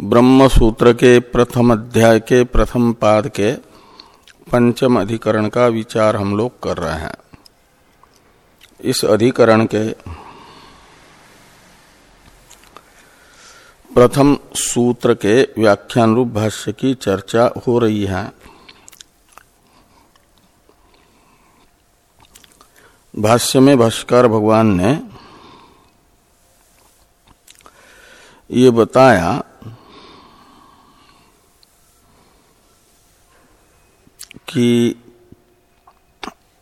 ब्रह्म सूत्र के प्रथम अध्याय के प्रथम पाद के पंचम अधिकरण का विचार हम लोग कर रहे हैं। इस अधिकरण के प्रथम सूत्र के व्याख्यान रूप भाष्य की चर्चा हो रही है। भाष्य में भाष्कर भगवान ने ये बताया कि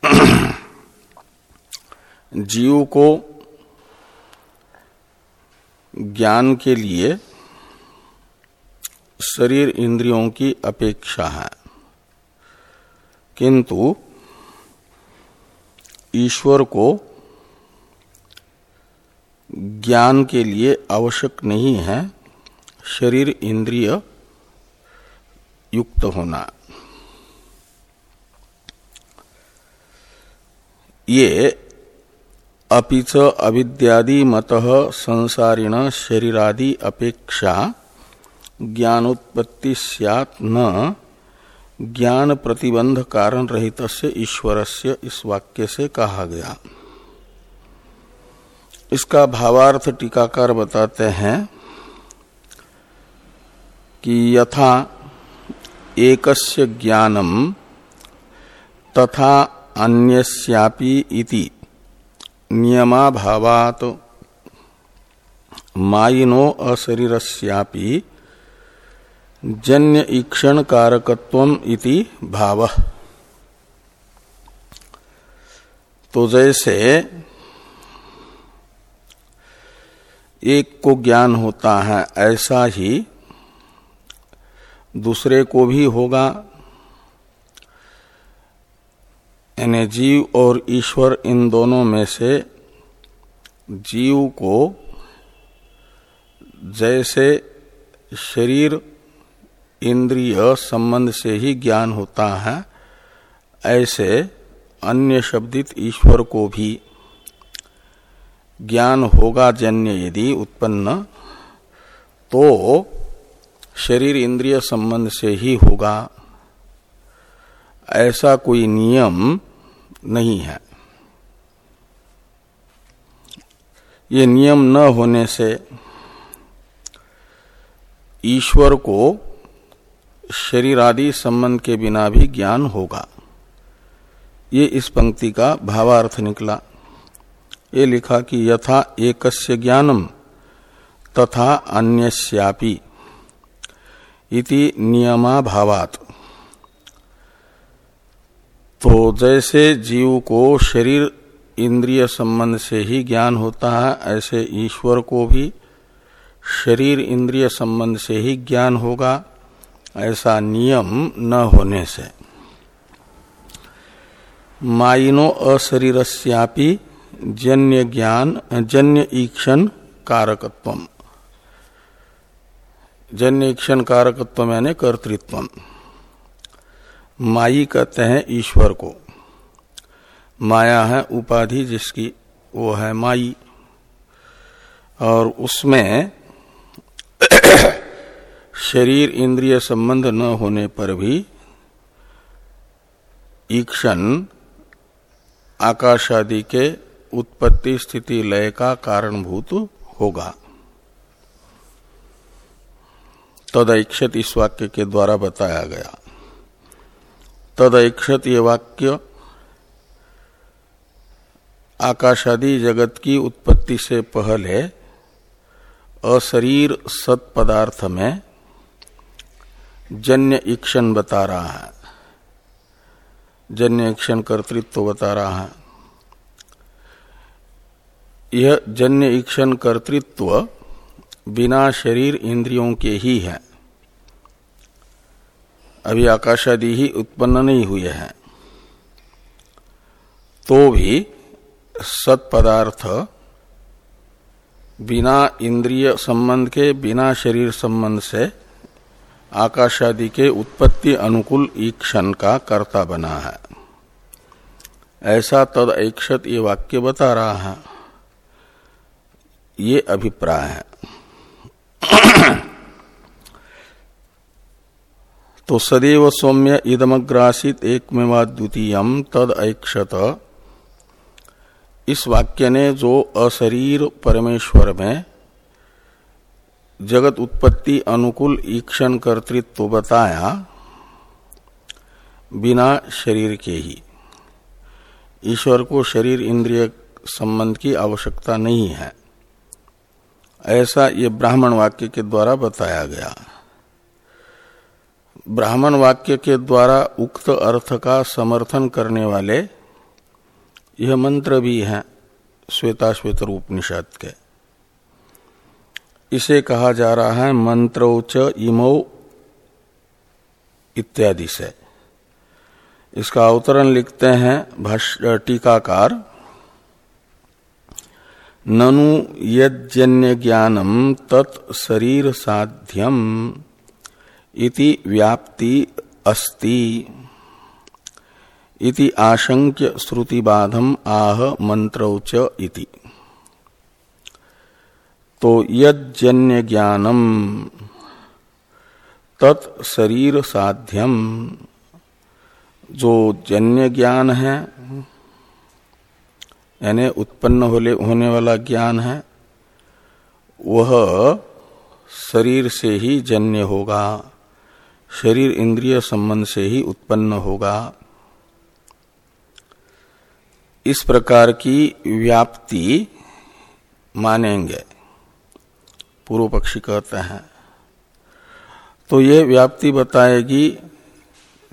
जीव को ज्ञान के लिए शरीर इंद्रियों की अपेक्षा है। किंतु ईश्वर को ज्ञान के लिए आवश्यक नहीं है, शरीर इंद्रिय युक्त होना। ये अपिच अविद्यादि मत संसारिण शरीरादि अपेक्षा ज्ञानोत्पत्ति सैत न। ज्ञान प्रतिबंध कारण रहित ईश्वर से इस वाक्य से कहा गया। इसका भावार्थ टीकाकार बताते हैं कि यथा एकस्य ज्ञानम तथा इति। नियमाभावात। माइनो अशरीरस्यापि जन्य ईक्षण कारकत्व इति भाव। तो जैसे एक को ज्ञान होता है, ऐसा ही दूसरे को भी होगा। यानी जीव और ईश्वर इन दोनों में से जीव को जैसे शरीर, इंद्रिय संबंध से ही ज्ञान होता है, ऐसे अन्य शब्दित ईश्वर को भी ज्ञान होगा जन्य यदि उत्पन्न तो शरीर इंद्रिय संबंध से ही होगा। ऐसा कोई नियम नहीं है। ये नियम न होने से ईश्वर को शरीर आदि संबंध के बिना भी ज्ञान होगा। ये इस पंक्ति का भावार्थ निकला। ये लिखा कि यथा एकस्य ज्ञानम तथा अन्यस्यापि इति नियमा भावात तो जैसे जीव को शरीर इंद्रिय संबंध से ही ज्ञान होता है, ऐसे ईश्वर को भी शरीर इंद्रिय संबंध से ही ज्ञान होगा, ऐसा नियम न होने से। माइनो अशरीरस्यापि जन्य ज्ञान, जन्य ईक्षण कारकत्व जन्य ईक्षण कारकत्व यानी कर्तृत्व माई कहते हैं ईश्वर को। माया है उपाधि जिसकी, वो है माई। और उसमें शरीर इंद्रिय संबंध न होने पर भी ईक्षण आकाश आदि के उत्पत्ति स्थिति लय का कारणभूत होगा। तदैक्षत इस वाक्य के द्वारा बताया गया। तदैक्षत ये वाक्य आकाशादि जगत की उत्पत्ति से पहले अशरीर सत पदार्थ में जन्य ईक्षण बता रहा है। जन्य ईक्षण कर्तृत्व बता रहा है। यह जन्य ईक्षण कर्तृत्व बिना शरीर इंद्रियों के ही है। अभी आकाशादि ही उत्पन्न नहीं हुए हैं। तो भी सत्पदार्थ बिना इंद्रिय संबंध के, बिना शरीर संबंध से आकाशादि के उत्पत्ति अनुकूल ईक्षण का कर्ता बना है। ऐसा तद ऐक्षत ये वाक्य बता रहा है। ये अभिप्राय है। तो सदैव सौम्य इदमग्रासित एक द्वितीय तद ऐक्षत। इस वाक्य ने जो अशरीर परमेश्वर में जगत उत्पत्ति, अनुकूल, ईक्षण, कर्तृत्व बताया, बिना शरीर के ही। ईश्वर को शरीर इंद्रिय संबंध की आवश्यकता नहीं है। ऐसा ये ब्राह्मण वाक्य के द्वारा बताया गया। ब्राह्मण वाक्य के द्वारा उक्त अर्थ का समर्थन करने वाले यह मंत्र भी हैं श्वेता श्वेतर उपनिषद के। इसे कहा जा रहा है मंत्रोच इमो इत्यादि से। इसका अवतरण लिखते हैं टीकाकार। ननु यजन्य ज्ञानम तत्शरीर साध्यम इति व्याप्ति अस्ति। इति आशंक्य श्रुतिबाधम आह मंत्रौच इति। तो यजन्य ज्ञानम तत्शरीर साध्यम जो जन्य ज्ञान है, यानी उत्पन्न होने वाला ज्ञान है, वह शरीर से ही जन्य होगा। शरीर इंद्रिय संबंध से ही उत्पन्न होगा। इस प्रकार की व्याप्ति मानेंगे। पूर्व पक्षी कहते हैं। तो ये व्याप्ति बताएगी,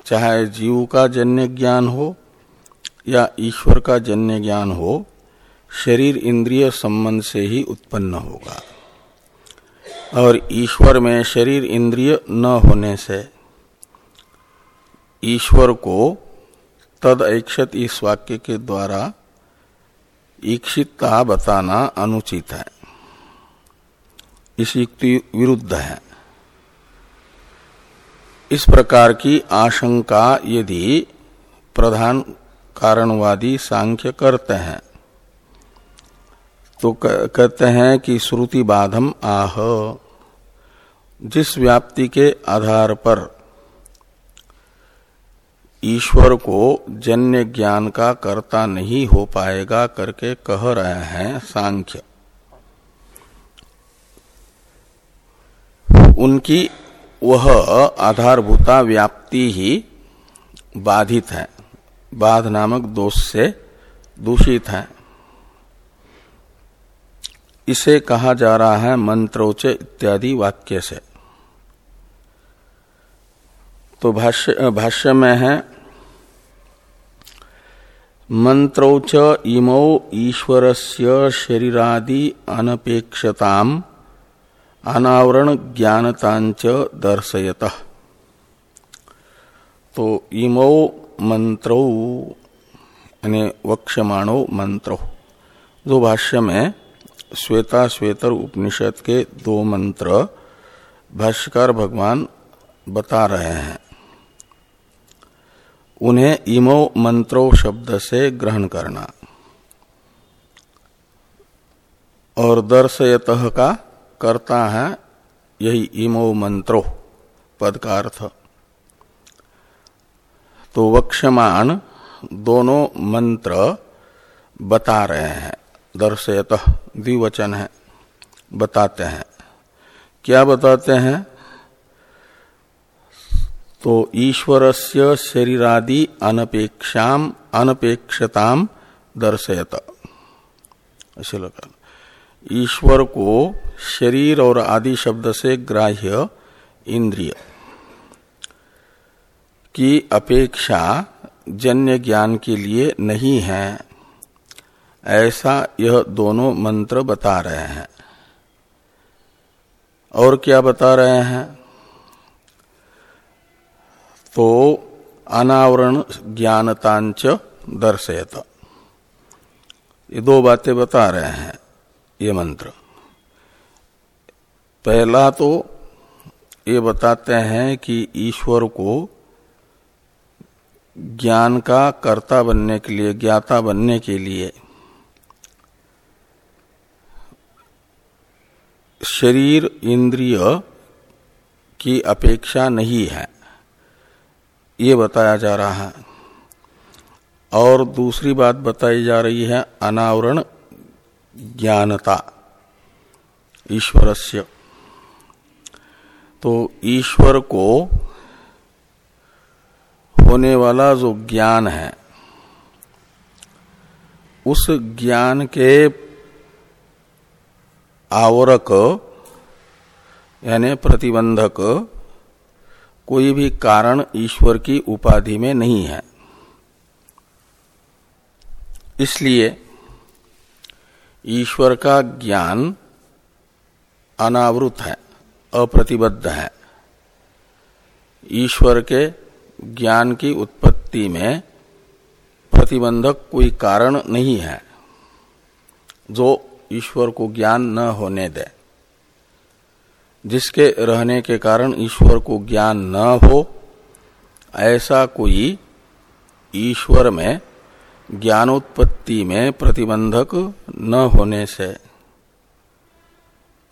चाहे जीव का जन्य ज्ञान हो या ईश्वर का जन्य ज्ञान हो, शरीर इंद्रिय संबंध से ही उत्पन्न होगा। और ईश्वर में शरीर इंद्रिय न होने से ईश्वर को तद ऐक्षत इस वाक्य के द्वारा ईक्षितता बताना अनुचित है। इस युक्ति विरुद्ध है। इस प्रकार की आशंका यदि प्रधान कारणवादी सांख्य करते हैं तो कहते हैं कि श्रुति बाधम आह। जिस व्याप्ति के आधार पर ईश्वर को जन्य ज्ञान का कर्ता नहीं हो पाएगा करके कह रहे हैं सांख्य। उनकी वह आधारभूता व्याप्ति ही बाधित है। बाध नामक दोष से दूषित है। इसे कहा जा रहा है मंत्रोच इत्यादि वाक्य से। तो भाष्य भाष्य में है मंत्रोच इमो से शरीरादि अनपेक्षताम, अनावरण ज्ञानतांच दर्शयत। तो इमो मंत्रो, यानी वक्षमाणो मंत्रो। जो भाष्य में श्वेता श्वेतर उपनिषद के दो मंत्र भाष्यकार भगवान बता रहे हैं। उन्हें इमो मंत्रो शब्द से ग्रहण करना। और दर्शयत का करता है, यही इमो मंत्रो, पद का अर्थ। तो वक्षमान दोनों मंत्र बता रहे हैं, दर्शयत द्विवचन है, बताते हैं। क्या बताते हैं? तो ईश्वरस्य शरीरादि अनपेक्षाम अनपेक्षताम दर्शयत। ऐसे लगा। ईश्वर को शरीर और आदि शब्द से ग्राह्य इंद्रिय। की अपेक्षा जन्य ज्ञान के लिए नहीं है, ऐसा यह दोनों मंत्र बता रहे हैं। और क्या बता रहे हैं? तो अनावरण ज्ञानतांच दर्शयत। ये दो बातें बता रहे हैं, ये मंत्र। पहला तो ये बताते हैं कि ईश्वर को ज्ञान का कर्ता बनने के लिए, ज्ञाता बनने के लिए शरीर इंद्रिय की अपेक्षा नहीं है। ये बताया जा रहा है। और दूसरी बात बताई जा रही है, अनावरण ज्ञानता। ईश्वरस्य। तो ईश्वर को होने वाला जो ज्ञान है, उस ज्ञान के आवरक, यानी प्रतिबंधक कोई भी कारण ईश्वर की उपाधि में नहीं है। इसलिए ईश्वर का ज्ञान अनावृत है, अप्रतिबद्ध है। ईश्वर के ज्ञान की उत्पत्ति में प्रतिबंधक कोई कारण नहीं है, जो ईश्वर को ज्ञान न होने दे। जिसके रहने के कारण ईश्वर को ज्ञान न हो, ऐसा कोई ईश्वर में ज्ञानोत्पत्ति में प्रतिबंधक न होने से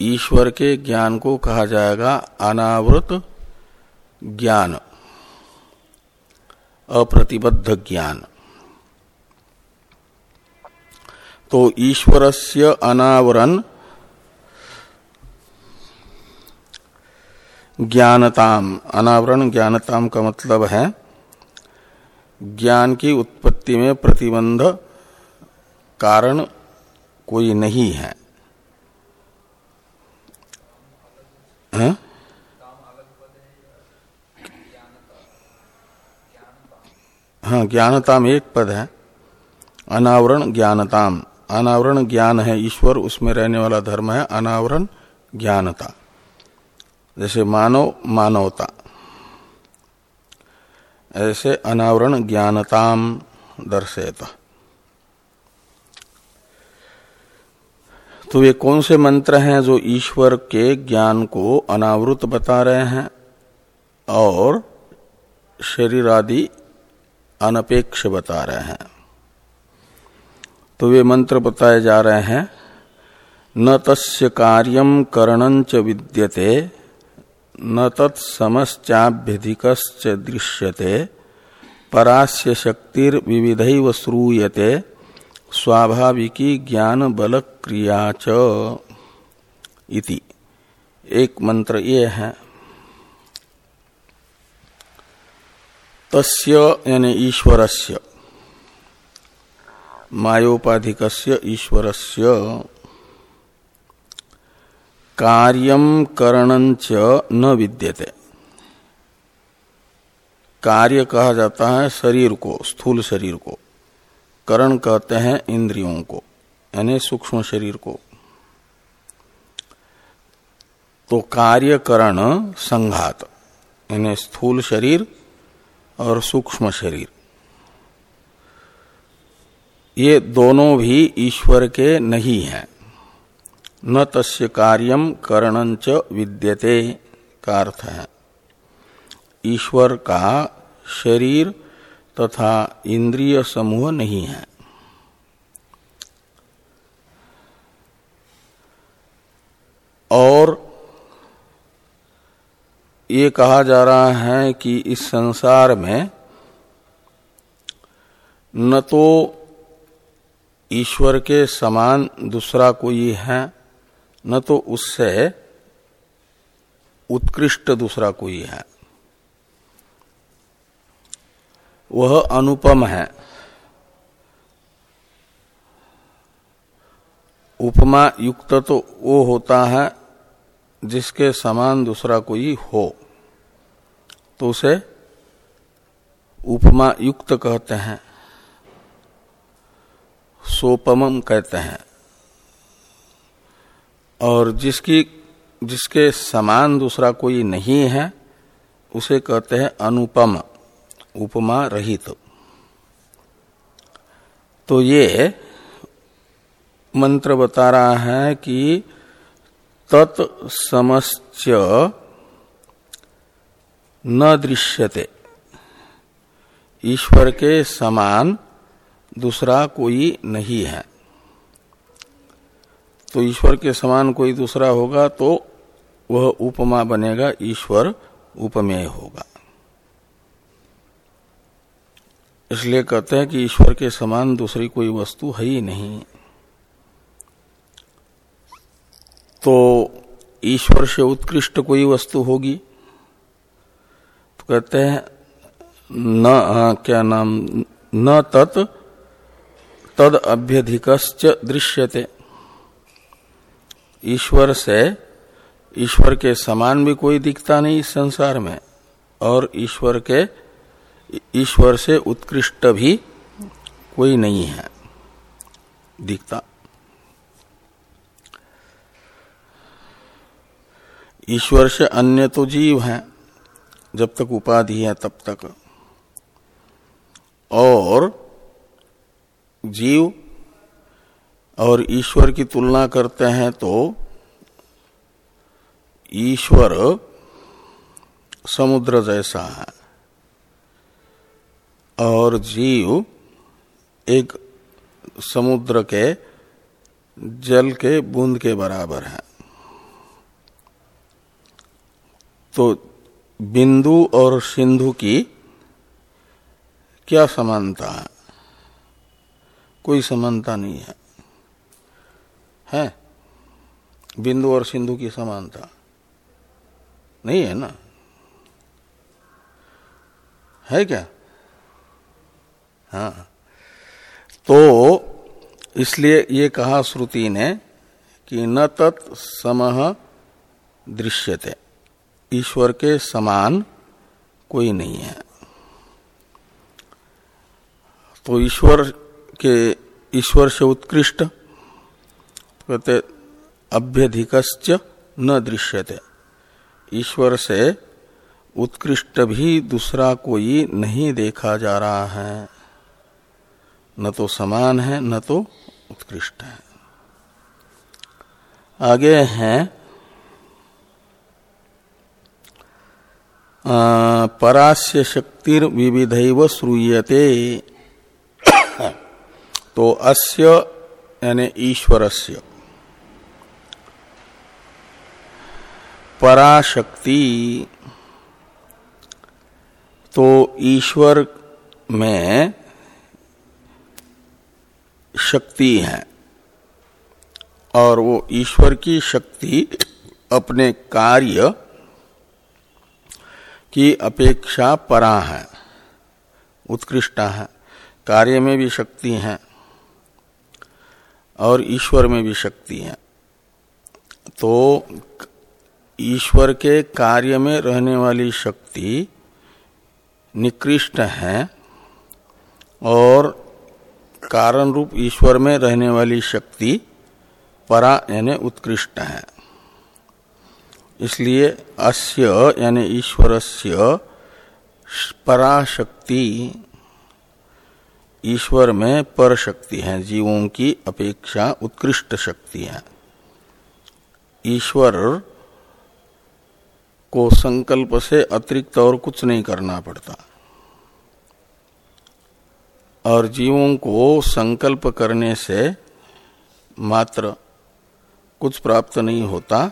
ईश्वर के ज्ञान को कहा जाएगा अनावृत ज्ञान, अप्रतिबद्ध ज्ञान। तो ईश्वरस्य अनावरण ज्ञानताम, अनावरण ज्ञानताम का मतलब है, ज्ञान की उत्पत्ति में प्रतिबंध कारण कोई नहीं है। हाँ? ज्ञानताम एक पद है। अनावरण ज्ञानताम। अनावरण ज्ञान है ईश्वर, उसमें रहने वाला धर्म है अनावरण ज्ञानता। जैसे मानव मानवता। ऐसे अनावरण ज्ञानताम दर्शेता तो ये कौन से मंत्र हैं जो ईश्वर के ज्ञान को अनावृत बता रहे हैं और शरीर आदि अनपेक्ष बता रहे हैं? तो वे मंत्र बताए जा रहे हैं, न तस्य कार्यम करणंच विद्यते न तत्समश्चाभ्यधिकश्च दृश्यते परास्य शक्तिर्विविध श्रूयते, स्वाभाविकी ज्ञान बल क्रिया च। इति। एक मंत्र ये है। तस्य यानी ईश्वरस्य, मायोपाधिकस्य ईश्वरस्य। कार्यम करणंच न विद्यते। कार्य कहा जाता है शरीर को, स्थूल शरीर को। करण कहते हैं इंद्रियों को, यानी सूक्ष्म शरीर को। तो कार्यकरण संघात, यानी स्थूल शरीर और सूक्ष्म शरीर। ये दोनों भी ईश्वर के नहीं हैं। न तस्य कार्यम करणंच विद्यते का अर्थ है। ईश्वर का शरीर तथा इंद्रिय समूह नहीं है। और ये कहा जा रहा है कि इस संसार में न तो ईश्वर के समान दूसरा कोई है न तो उससे उत्कृष्ट दूसरा कोई है। वह अनुपम है। उपमा युक्त तो वो होता है जिसके समान दूसरा कोई हो। तो उसे उपमा युक्त कहते हैं। सोपमम कहते हैं। और जिसकी, जिसके समान दूसरा कोई नहीं है, उसे कहते हैं अनुपम, उपमा रहित। तो ये मंत्र बता रहा है कि तत्समश्च न दृश्यते। ईश्वर के समान दूसरा कोई नहीं है। तो ईश्वर के समान कोई दूसरा होगा तो वह उपमा बनेगा ईश्वर उपमेय होगा। इसलिए कहते हैं कि ईश्वर के समान दूसरी कोई वस्तु है ही नहीं। तो ईश्वर से उत्कृष्ट कोई वस्तु होगी? तो कहते हैं न आ, क्या नाम न तत् तद अभ्यधिक दृश्यते। ईश्वर से ईश्वर के समान भी कोई दिखता नहीं इस संसार में, और ईश्वर के, ईश्वर से उत्कृष्ट भी कोई नहीं है, दिखता। ईश्वर से अन्य तो जीव हैं, जब तक उपाधि है तब तक। और जीव और ईश्वर की तुलना करते हैं तो ईश्वर समुद्र जैसा है और जीव एक समुद्र के जल के बूंद के बराबर है। तो बिंदु और सिंधु की क्या समानता है? कोई समानता नहीं है। है। बिंदु और सिंधु की समानता। नहीं है ना? है क्या? हाँ। तो इसलिए ये कहा श्रुति ने कि न तत् समह दृश्यते। ईश्वर के समान कोई नहीं है। तो ईश्वर के, ईश्वर से उत्कृष्ट कहते अभ्यधिकश्च न दृश्यते। ईश्वर से उत्कृष्ट भी दूसरा कोई नहीं देखा जा रहा है। न तो समान है, न तो उत्कृष्ट है। आगे हैं परास्य शक्तिर विविध श्रूयते। तो अस्य, यानी ईश्वरस्य। पराशक्ति। तो ईश्वर में शक्ति है और वो ईश्वर की शक्ति अपने कार्य की अपेक्षा परा है, उत्कृष्ट है, कार्य में भी शक्ति है और ईश्वर में भी शक्ति है। तो ईश्वर के कार्य में रहने वाली शक्ति निकृष्ट है और कारण रूप ईश्वर में रहने वाली शक्ति परा यानी उत्कृष्ट है। इसलिए अस्य यानी ईश्वरस्य पराशक्ति ईश्वर में पर शक्ति है, जीवों की अपेक्षा उत्कृष्ट शक्ति है। ईश्वर को संकल्प से अतिरिक्त और कुछ नहीं करना पड़ता। और जीवों को संकल्प करने से मात्र कुछ प्राप्त नहीं होता।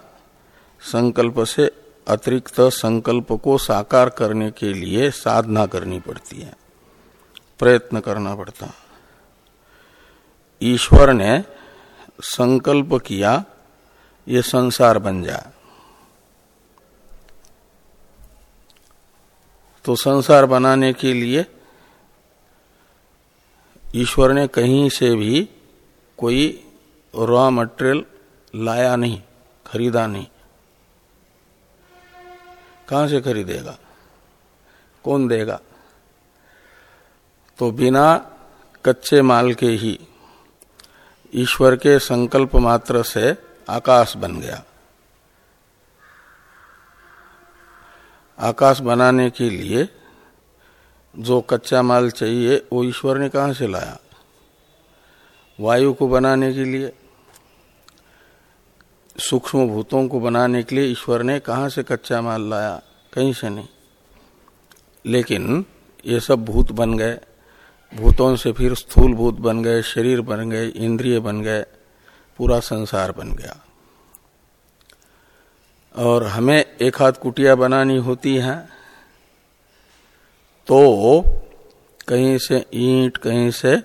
संकल्प से अतिरिक्त संकल्प को साकार करने के लिए साधना करनी पड़ती है। प्रयत्न करना पड़ता। ईश्वर ने संकल्प किया, ये संसार बन जाए। तो संसार बनाने के लिए ईश्वर ने कहीं से भी कोई रॉ मटेरियल लाया नहीं, खरीदा नहीं। कहाँ से खरीदेगा? कौन देगा? तो बिना कच्चे माल के ही ईश्वर के संकल्प मात्र से आकाश बन गया। आकाश बनाने के लिए जो कच्चा माल चाहिए, वो ईश्वर ने कहाँ से लाया? वायु को बनाने के लिए सूक्ष्म भूतों को बनाने के लिए ईश्वर ने कहा से कच्चा माल लाया? कहीं से नहीं। लेकिन ये सब भूत बन गए। भूतों से फिर स्थूल भूत बन गए, शरीर बन गए, इंद्रिय बन गए, पूरा संसार बन गया। और हमें एक हाथ कुटिया बनानी होती है तो कहीं से ईंट, कहीं से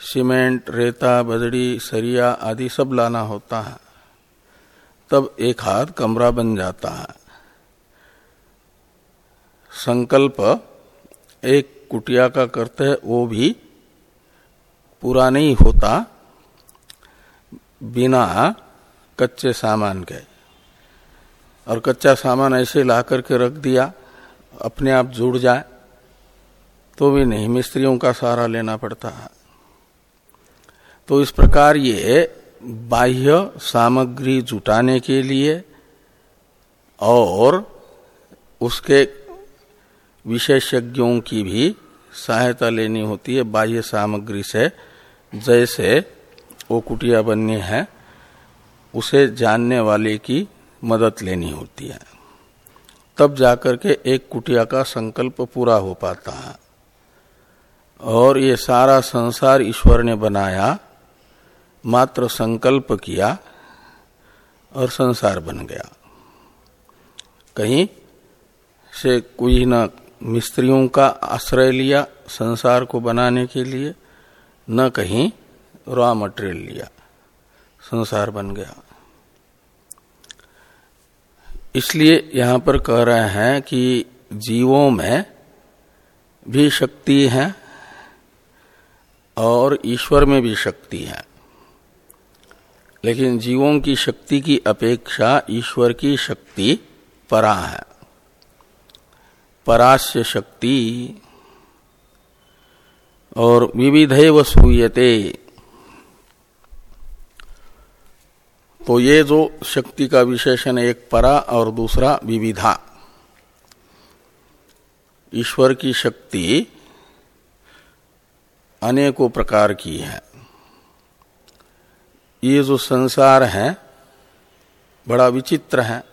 सीमेंट, रेता बजड़ी सरिया आदि सब लाना होता है। तब एक हाथ कमरा बन जाता है। संकल्प एक कुटिया का करते हैं, वो भी पूरा नहीं होता, बिना कच्चे सामान के। और कच्चा सामान ऐसे ला करके रख दिया, अपने आप जुड़ जाए तो भी नहीं, मिस्त्रियों का सहारा लेना पड़ता है। तो इस प्रकार ये बाह्य सामग्री जुटाने के लिए और उसके विशेषज्ञों की भी सहायता लेनी होती है बाह्य सामग्री से, जैसे वो कुटिया बननी है, उसे जानने वाले की मदद लेनी होती है। तब जाकर के एक कुटिया का संकल्प पूरा हो पाता है। और ये सारा संसार ईश्वर ने बनाया, मात्र संकल्प किया और संसार बन गया। कहीं से कोई न मिस्त्रियों का आश्रय लिया संसार को बनाने के लिए, न कहीं रॉ मटेरियल लिया, संसार बन गया। इसलिए यहाँ पर कह रहे हैं कि जीवों में भी शक्ति है और ईश्वर में भी शक्ति है। लेकिन जीवों की शक्ति की अपेक्षा ईश्वर की शक्ति परा है। परास्य शक्ति और विविधे सूयते तो ये जो शक्ति का विशेषण एक परा और दूसरा विविधा। ईश्वर की शक्ति अनेकों प्रकार की है। ये जो संसार है, बड़ा विचित्र है।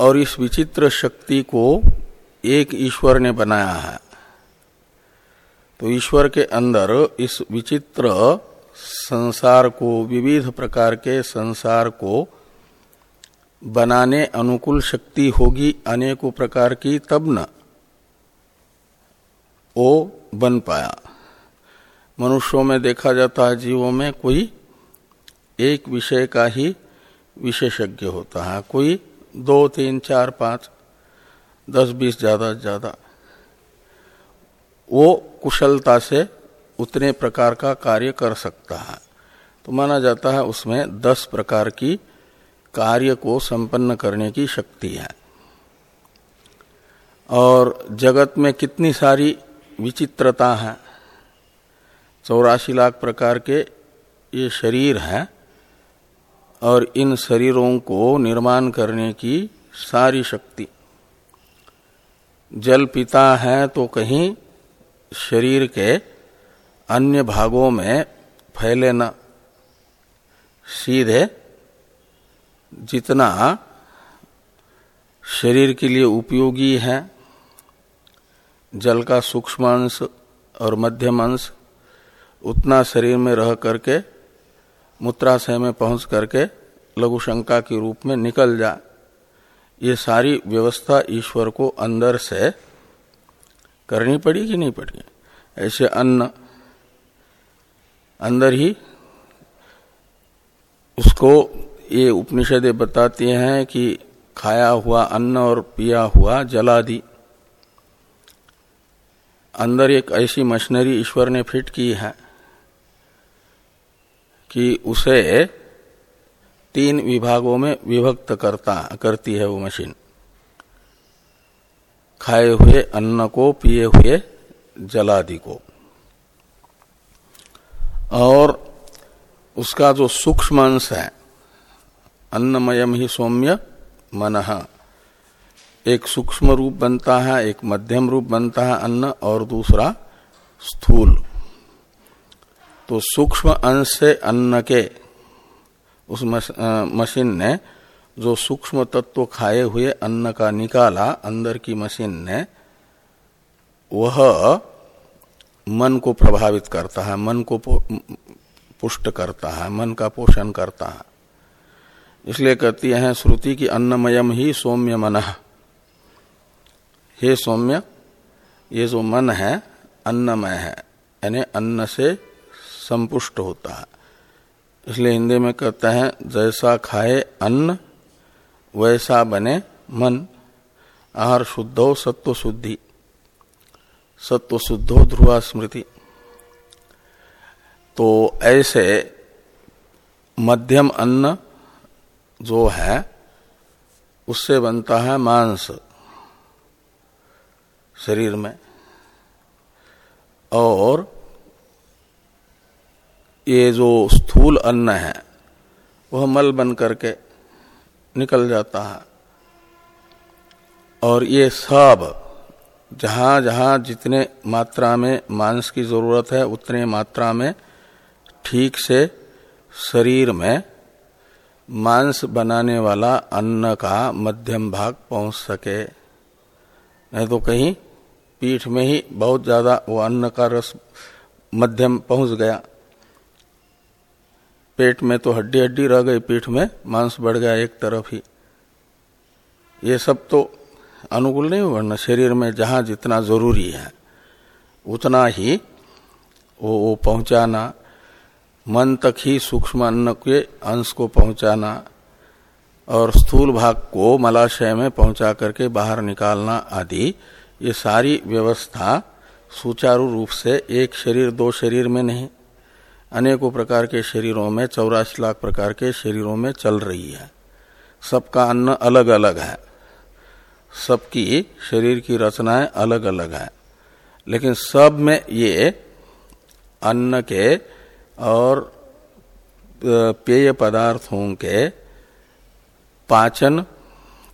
और इस विचित्र शक्ति को एक ईश्वर ने बनाया है। तो ईश्वर के अंदर इस विचित्र संसार को, विविध प्रकार के संसार को बनाने अनुकूल शक्ति होगी अनेकों प्रकार की, तब न वो बन पाया। मनुष्यों में देखा जाता है, जीवों में कोई एक विषय का ही विशेषज्ञ होता है। कोई दो, तीन, चार, पाँच, दस, बीस, ज़्यादा ज़्यादा। वो कुशलता से उतने प्रकार का कार्य कर सकता है। तो माना जाता है उसमें दस प्रकार की कार्य को संपन्न करने की शक्ति है। और जगत में कितनी सारी विचित्रता है, चौरासी लाख प्रकार के ये शरीर है, और इन शरीरों को निर्माण करने की सारी शक्ति। जल पिता है तो कहीं शरीर के अन्य भागों में फैले न। सीधे जितना शरीर के लिए उपयोगी है, जल का सूक्ष्म अंश और मध्यम अंश, उतना शरीर में रह करके, मूत्राशय में पहुँच करके लघु शंका के रूप में निकल जा। ये सारी व्यवस्था ईश्वर को अंदर से करनी पड़ी कि नहीं पड़ी ऐसे अन्न अंदर ही उसको ये उपनिषदें बताती हैं कि खाया हुआ अन्न और पिया हुआ जलादि। अंदर एक ऐसी मशीनरी ईश्वर ने फिट की है कि उसे तीन विभागों में विभक्त करता, करती है वो मशीन। खाए हुए अन्न को, पिए हुए जलादि को। और उसका जो सूक्ष्म अंश है, अन्नमयम ही सौम्य मन। एक सूक्ष्म रूप बनता है, एक मध्यम रूप बनता है अन्न और दूसरा स्थूल। तो सूक्ष्म अंश से अन्न के उस मशीन ने जो सूक्ष्म तत्व खाए हुए अन्न का निकाला अंदर की मशीन ने, वह मन को प्रभावित करता है, मन को पुष्ट करता है, मन का पोषण करता है। इसलिए कहती है, श्रुति की अन्नमयम ही सौम्य मन। हे सौम्य, ये जो मन है, अन्नमय है, यानी अन्न से संपुष्ट होता है। इसलिए हिंदी में कहते हैं, जैसा खाए अन्न, वैसा बने मन। आहार शुद्धो सत्व शुद्धि सत्व शुद्धो ध्रुवा स्मृति। तो ऐसे मध्यम अन्न जो है, उससे बनता है मांस शरीर में। और ये जो स्थूल अन्न है, वह मल बन करके निकल जाता है। और ये सब जहाँ जहाँ जितने मात्रा में मांस की ज़रूरत है, उतने मात्रा में ठीक से शरीर में मांस बनाने वाला अन्न का मध्यम भाग पहुँच सके। नहीं तो कहीं पीठ में ही बहुत ज़्यादा वो अन्न का रस मध्यम पहुँच गया। पेट में तो हड्डी हड्डी रह गई, पीठ में मांस बढ़ गया एक तरफ़ ही। ये सब तो अनुकूल नहीं ना शरीर में जहाँ जितना ज़रूरी है उतना ही वो, वो पहुँचाना मन तक ही सूक्ष्म अन्न के अंश को पहुँचाना और स्थूल भाग को मलाशय में पहुँचा करके बाहर निकालना आदि ये सारी व्यवस्था सुचारू रूप से एक शरीर दो शरीर में नहीं अनेकों प्रकार के शरीरों में चौरासी लाख प्रकार के शरीरों में चल रही है। सबका अन्न अलग अलग है। सबकी शरीर की रचनाएँ अलग अलग हैं। लेकिन सब में ये अन्न के और पेय पदार्थों के पाचन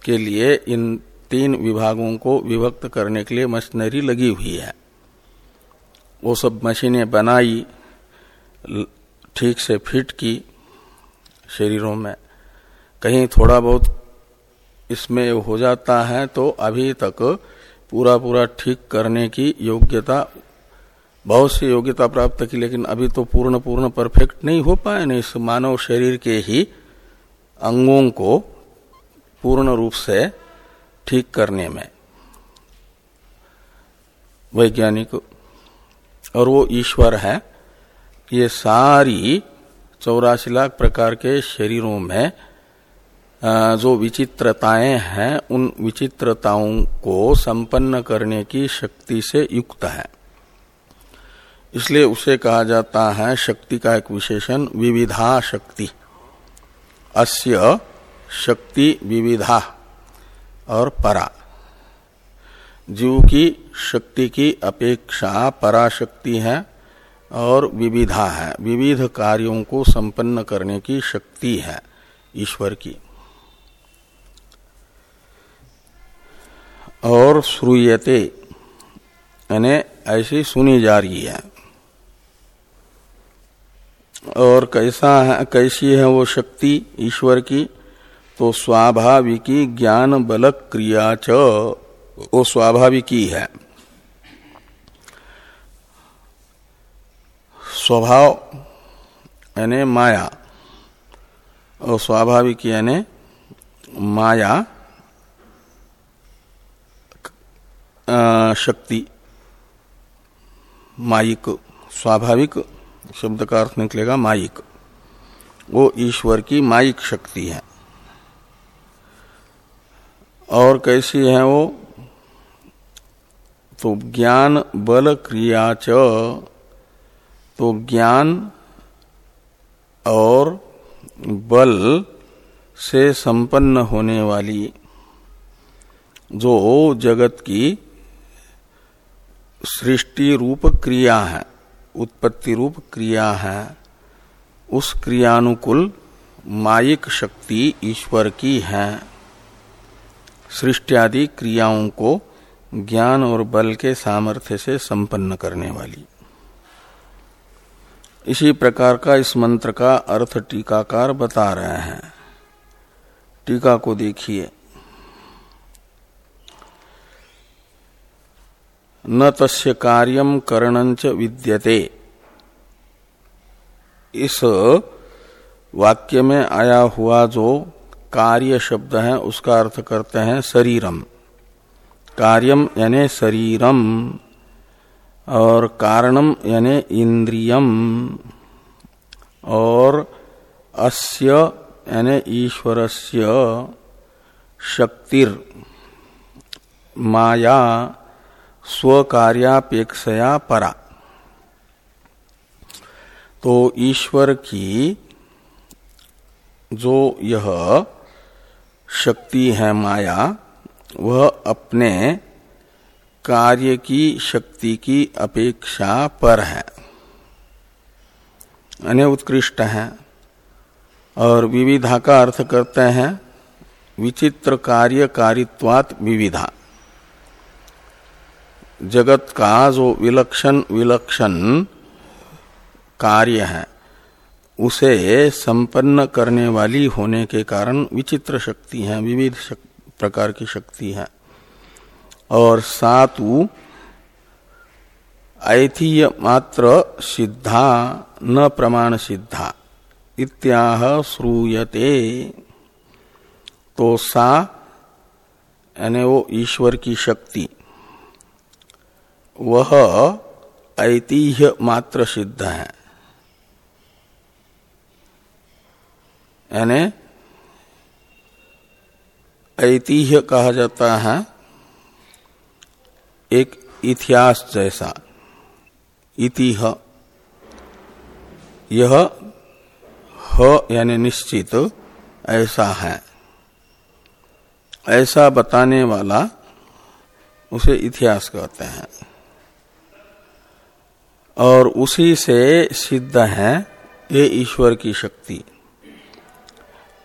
के लिए इन तीन विभागों को विभक्त करने के लिए मशीनरी लगी हुई है। वो सब मशीनें बनाई, ठीक से फिट की शरीरों में। कहीं थोड़ा बहुत इसमें हो जाता है तो अभी तक पूरा पूरा ठीक करने की योग्यता, बहुत सी योग्यता प्राप्त की, लेकिन अभी तो पूर्ण पूर्ण परफेक्ट नहीं हो पाए, नहीं इस मानव शरीर के ही अंगों को पूर्ण रूप से ठीक करने में। वैज्ञानिक, और वो ईश्वर है, ये सारी चौरासी लाख प्रकार के शरीरों में जो विचित्रताएँ हैं, उन विचित्रताओं को संपन्न करने की शक्ति से युक्त है। इसलिए उसे कहा जाता है शक्ति का एक विशेषण, विविधा शक्ति। अस्य शक्ति विविधा और परा। जीव की शक्ति की अपेक्षा पराशक्ति है और विविधा है। विविध कार्यों को संपन्न करने की शक्ति है ईश्वर की। और श्रूयते यानी ऐसी सुनी जा रही है। और कैसा है, कैसी है वो शक्ति ईश्वर की? तो स्वाभाविकी ज्ञान बल क्रिया च, वो स्वाभाविकी है। स्वभाव, यानी माया, और स्वाभाविक यानी माया। शक्ति माइक स्वाभाविक शब्द का अर्थ निकलेगा माइक वो ईश्वर की माइक शक्ति है। और कैसी है वो? तो ज्ञान बल क्रिया च तो ज्ञान और बल से संपन्न होने वाली जो जगत की सृष्टि रूप क्रिया है, उत्पत्ति रूप क्रिया है, उस क्रियानुकूल माइक शक्ति ईश्वर की है। सृष्टि आदि क्रियाओं को ज्ञान और बल के सामर्थ्य से संपन्न करने वाली। इसी प्रकार का इस मंत्र का अर्थ टीकाकार बता रहे हैं। टीका को देखिए। न तस्य कार्यम करणंच विद्यते। इस वाक्य में आया हुआ जो कार्य शब्द है, उसका अर्थ करते हैं शरीरम। कार्यम यानी शरीरम, और कारणम यानी इंद्रियम, और अस्य यानी ईश्वरस्य शक्तिर, माया स्वकार्यापेक्षया परा। तो ईश्वर की जो यह शक्ति है माया, वह अपने कार्य की शक्ति की अपेक्षा पर है। अन्य उत्कृष्ट है और विविधा का अर्थ करते हैं, विचित्र कार्य कारित्वात विविधा। जगत का जो विलक्षण विलक्षण कार्य है, उसे संपन्न करने वाली होने के कारण विचित्र शक्ति है, विविध प्रकार की शक्ति है। और सातु ऐथीय मात्र सिद्धा, न प्रमाण सिद्धा, इत्याह श्रूयते। तो सा, यानी वो ईश्वर की शक्ति वह ऐतिह्य मात्र सिद्ध है। यानी ऐतिह्य कहा जाता है एक इतिहास जैसा। इतिह, यह ह यानी निश्चित, ऐसा है। ऐसा बताने वाला उसे इतिहास कहते हैं। और उसी से सिद्ध है ये ईश्वर की शक्ति।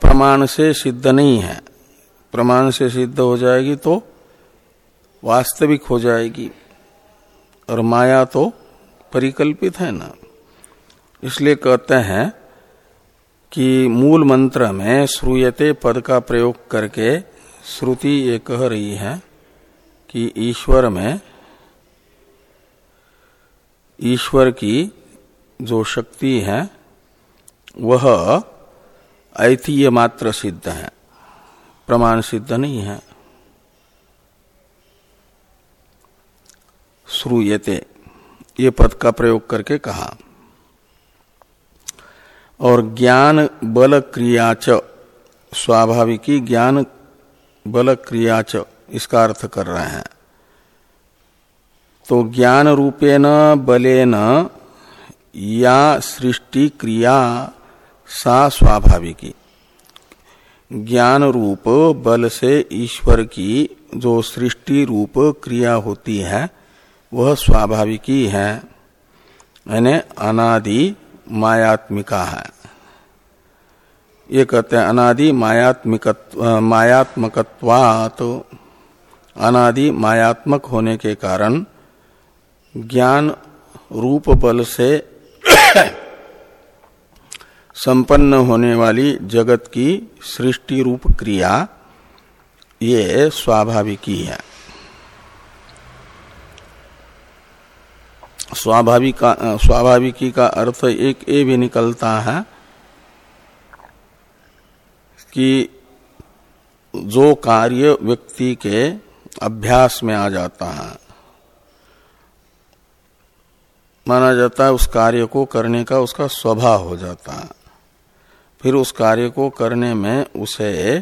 प्रमाण से सिद्ध नहीं है। प्रमाण से सिद्ध हो जाएगी तो वास्तविक हो जाएगी। और माया तो परिकल्पित है ना। इसलिए कहते हैं कि मूल मंत्र में श्रूयते पद का प्रयोग करके श्रुति ये कह रही है कि ईश्वर में ईश्वर की जो शक्ति है, वह ऐतीय मात्र सिद्ध है। प्रमाण सिद्ध नहीं है। श्रूयते, ये पद का प्रयोग करके कहा। और ज्ञान बल क्रिया च, स्वाभाविकी ज्ञान बल क्रिया च, इसका अर्थ कर रहे हैं। तो ज्ञान रूपेण बलेन या सृष्टि क्रिया सा स्वाभाविकी। ज्ञान रूप बल से ईश्वर की जो सृष्टि रूप क्रिया होती है, वह स्वाभाविकी है, यानी अनादि मायात्मिका है। ये कहते हैं अनादि मायात्मिकत्व मायात्मकत्वात। तो अनादि मायात्मक होने के कारण ज्ञान रूप बल से संपन्न होने वाली जगत की सृष्टि रूप क्रिया, ये स्वाभाविकी है। स्वाभाविका, स्वाभाविकी का अर्थ एक ये भी निकलता है कि जो कार्य व्यक्ति के अभ्यास में आ जाता है माना जाता है उस कार्य को करने का उसका स्वभाव हो जाता है। फिर उस कार्य को करने में उसे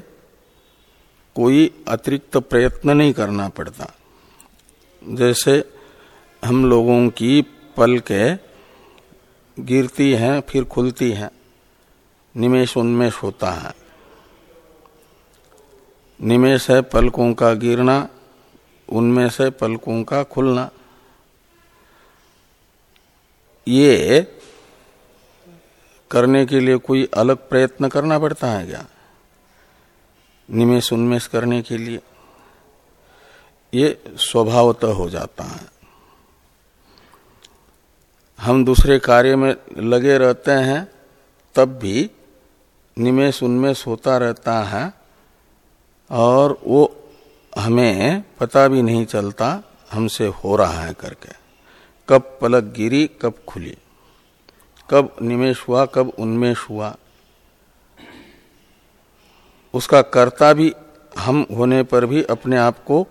कोई अतिरिक्त प्रयत्न नहीं करना पड़ता। जैसे हम लोगों की पल के गिरती हैं, फिर खुलती हैं, निमेश उन्मेष होता है। निमेश है पलकों का गिरना उनमें से पलकों का खुलना। ये करने के लिए कोई अलग प्रयत्न करना पड़ता है क्या? निमेश उन्मेष करने के लिए। ये स्वभावतः हो जाता है। हम दूसरे कार्य में लगे रहते हैं, तब भी निमेश उन्मेष होता रहता है और वो हमें पता भी नहीं चलता, हमसे हो रहा है करके। कब पलक गिरी, कब खुली। कब निमेश हुआ, कब उन्मेष हुआ। उसका कर्ता भी हम होने पर भी अपने आप को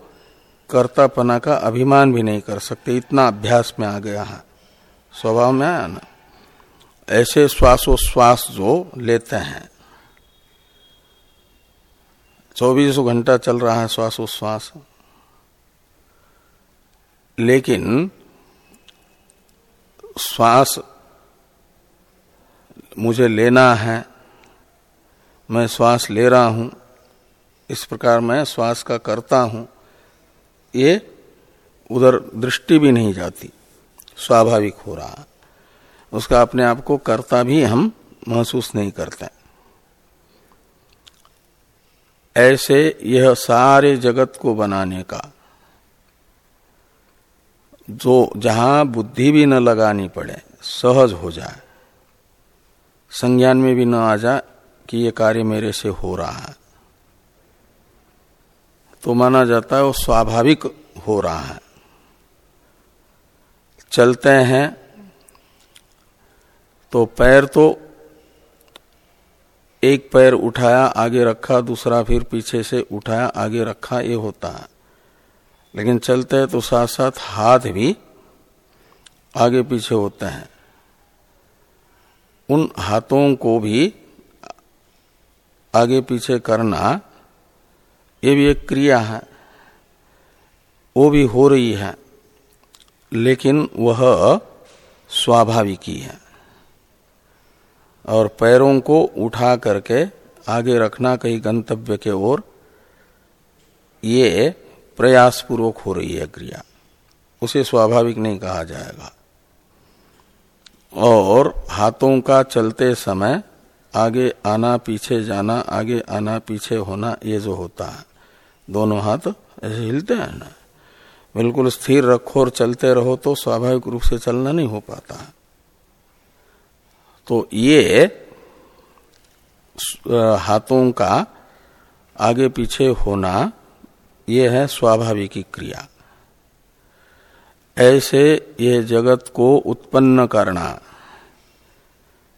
कर्तापना का अभिमान भी नहीं कर सकते। इतना अभ्यास में आ गया है। स्वभाव में आया ना? ऐसे श्वासोश्वास जो लेते हैं। चौबीसों घंटा चल रहा है श्वासोश्वास। लेकिन श्वास मुझे लेना है, मैं श्वास ले रहा हूँ, इस प्रकार मैं श्वास का करता हूँ, ये उधर दृष्टि भी नहीं जाती, स्वाभाविक हो रहा उसका अपने आप को करता भी हम महसूस नहीं करते। ऐसे यह सारे जगत को बनाने का जो जहाँ बुद्धि भी न लगानी पड़े, सहज हो जाए। संज्ञान में भी न आ जाए कि ये कार्य मेरे से हो रहा है। तो माना जाता है वो स्वाभाविक हो रहा है। चलते हैं तो पैर तो एक पैर उठाया, आगे रखा, दूसरा फिर पीछे से उठाया, आगे रखा, ये होता है। लेकिन चलते हैं तो साथ साथ हाथ भी आगे पीछे होते हैं। उन हाथों को भी आगे पीछे करना ये भी एक क्रिया है। वो भी हो रही है, लेकिन वह स्वाभाविक ही है। और पैरों को उठा करके आगे रखना कहीं गंतव्य के ओर, ये प्रयास पूर्वक हो रही है क्रिया। उसे स्वाभाविक नहीं कहा जाएगा। और हाथों का चलते समय आगे आना, पीछे जाना, आगे आना, पीछे होना, ये जो होता है, दोनों हाथ ऐसे हिलते हैं ना। बिल्कुल स्थिर रखो और चलते रहो तो स्वाभाविक रूप से चलना नहीं हो पाता। तो ये हाथों का आगे पीछे होना ये है स्वाभाविक क्रिया। ऐसे ये जगत को उत्पन्न करना,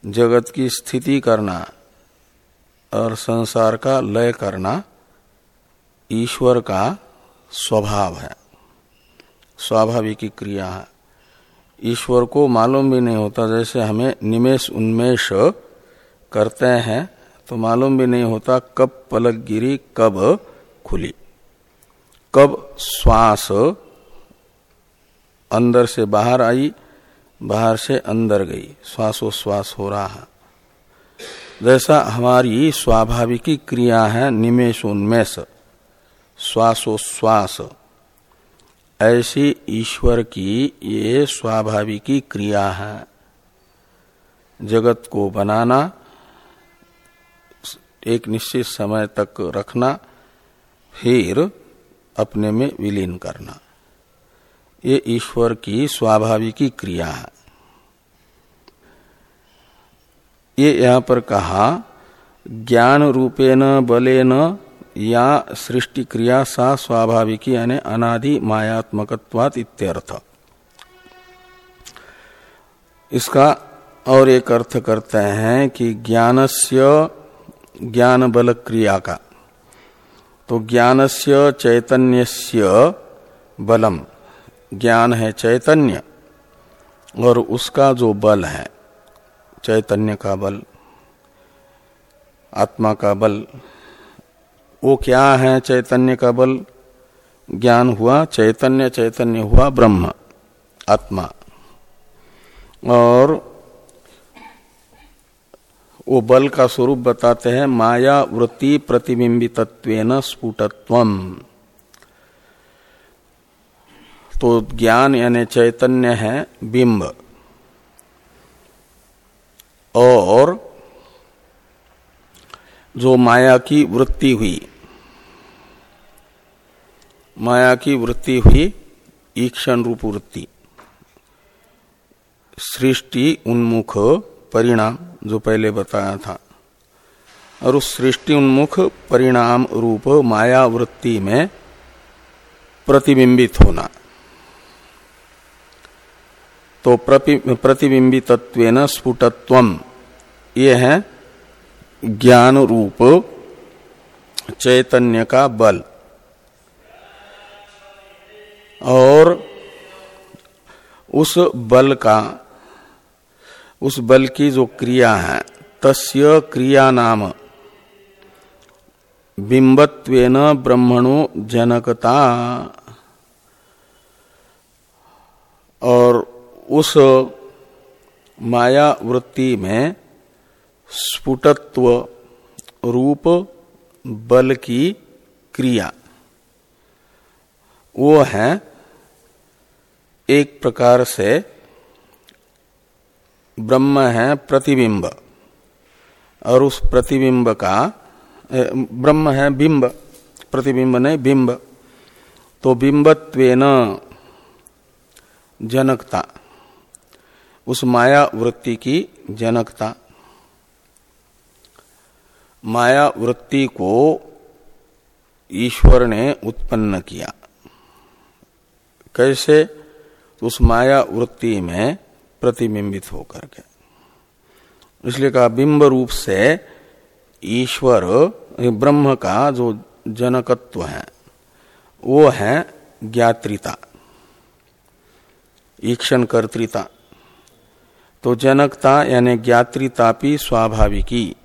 जगत की स्थिति करना और संसार का लय करना ईश्वर का स्वभाव है। स्वाभाविक क्रिया है। ईश्वर को मालूम भी नहीं होता, जैसे हमें निमेश उन्मेष करते हैं तो मालूम भी नहीं होता कब पलक गिरी, कब खुली। कब श्वास अंदर से बाहर आई, बाहर से अंदर गई। श्वासोश्वास हो रहा। है जैसा हमारी स्वाभाविकी क्रिया है निमेश उन्मेष। श्वासोश्वास। ऐसी ईश्वर की ये स्वाभाविकी क्रिया है। जगत को बनाना, एक निश्चित समय तक रखना, फिर अपने में विलीन करना। ये ईश्वर की स्वाभाविकी क्रिया है। ये यहाँ पर कहा, ज्ञान रूपेण बलेन या सृष्टि क्रिया सा स्वाभाविकी यानी अनादि मायात्मकत्वात इत्यर्थ। इसका और एक अर्थ करते हैं कि ज्ञानस्य ज्ञान बल क्रिया का। तो ज्ञानस्य चैतन्यस्य बलम। ज्ञान है चैतन्य, और उसका जो बल है, चैतन्य का बल, आत्मा का बल, वो क्या है चैतन्य का बल? ज्ञान हुआ चैतन्य चैतन्य हुआ ब्रह्म, आत्मा। और वो बल का स्वरूप बताते हैं, माया वृत्ति प्रतिबिंबित स्फुटत्व तो ज्ञान यानी चैतन्य है, बिंब। और जो माया की वृत्ति हुई, माया की वृत्ति हुई ईक्षण रूप वृत्ति। सृष्टि, उन्मुख, परिणाम। जो पहले बताया था। और उस सृष्टि उन्मुख परिणाम रूप माया वृत्ति में प्रतिबिंबित होना। तो प्रतिबिंबित स्फुटत्व, ये है ज्ञान रूप चैतन्य का बल। और उस बल का उस बल की जो क्रिया है, तस्य क्रिया नाम। बिंबत्वेन ब्रह्मणो जनकता। और उस माया वृत्ति में स्फुटत्व रूप बल की क्रिया। वो है एक प्रकार से ब्रह्म है प्रतिबिंब। और उस प्रतिबिंब का ब्रह्म है बिंब, प्रतिबिंब नहीं, बिंब। तो बिंबत्वेन जनकता, उस माया वृत्ति की जनकता। माया वृत्ति को ईश्वर ने उत्पन्न किया। कैसे? उस माया वृत्ति में प्रतिबिंबित होकर के। इसलिए कहा, बिंब रूप से ईश्वर ब्रह्म का जो जनकत्व है, वो है ज्ञात्रिता। ईक्षण कर्तृता तो जनकता यानी ज्ञात्रितापी स्वाभाविकी।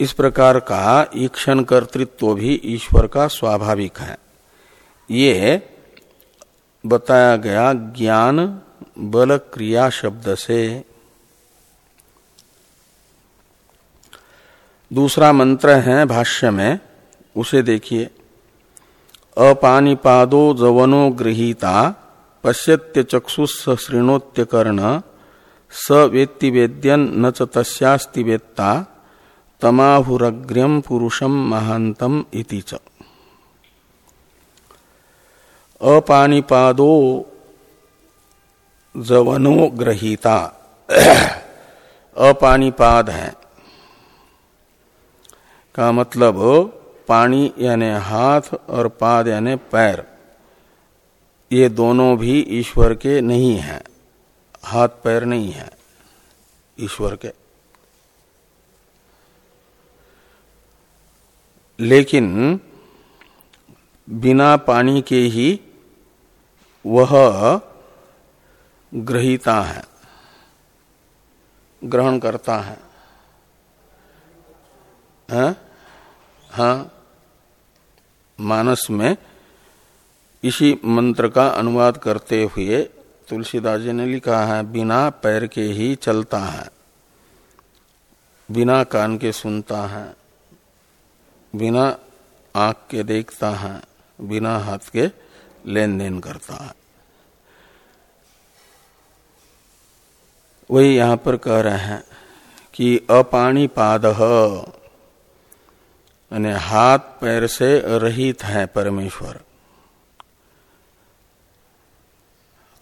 इस प्रकार का ईक्षण कर्तृत्व भी ईश्वर का स्वाभाविक है। ये बताया गया ज्ञान बल क्रिया शब्द से। दूसरा मंत्र है भाष्य में, उसे देखिए। अपानिपादो जवनो गृहीता, पश्यत्य चक्षुष श्रृणोत्य कर्ण स वेत्ति वेद्यन न तस्यास्ति वेत्ता तमाहुरग्र्यम पुरुषम महांतम इति च। अपानिपादो जवनो ग्रहीता अपानिपाद है। का मतलब पानी यानी हाथ और पाद यानी पैर। ये दोनों भी ईश्वर के नहीं हैं। हाथ पैर नहीं है। ईश्वर के। लेकिन बिना पानी के ही वह ग्रहिता है ग्रहण करता है। हाँ, हाँ। मानस में इसी मंत्र का अनुवाद करते हुए तुलसीदास जी ने लिखा है बिना पैर के ही चलता है बिना कान के सुनता है बिना आँख के देखता है बिना हाथ के लेन देन करता है। वही यहाँ पर कह रहे हैं कि अपाणी पाद यानी हाथ पैर से रहित है परमेश्वर।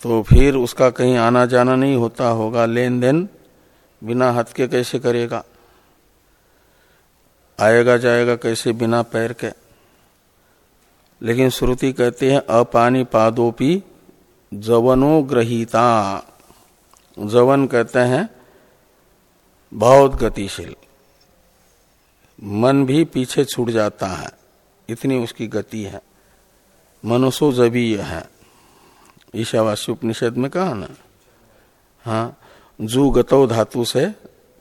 तो फिर उसका कहीं आना जाना नहीं होता होगा लेन देन बिना हाथ के कैसे करेगा? आएगा जाएगा कैसे बिना पैर के? लेकिन श्रुति कहते हैं अपानी पादोपी जवनो ग्रहीता जवन कहते हैं, बहुत गतिशील। मन भी पीछे छूट जाता है, इतनी उसकी गति है। मनुष्य जबीय है। ईशावासी उपनिषद में कहा ना? हाँ जू गतो धातु से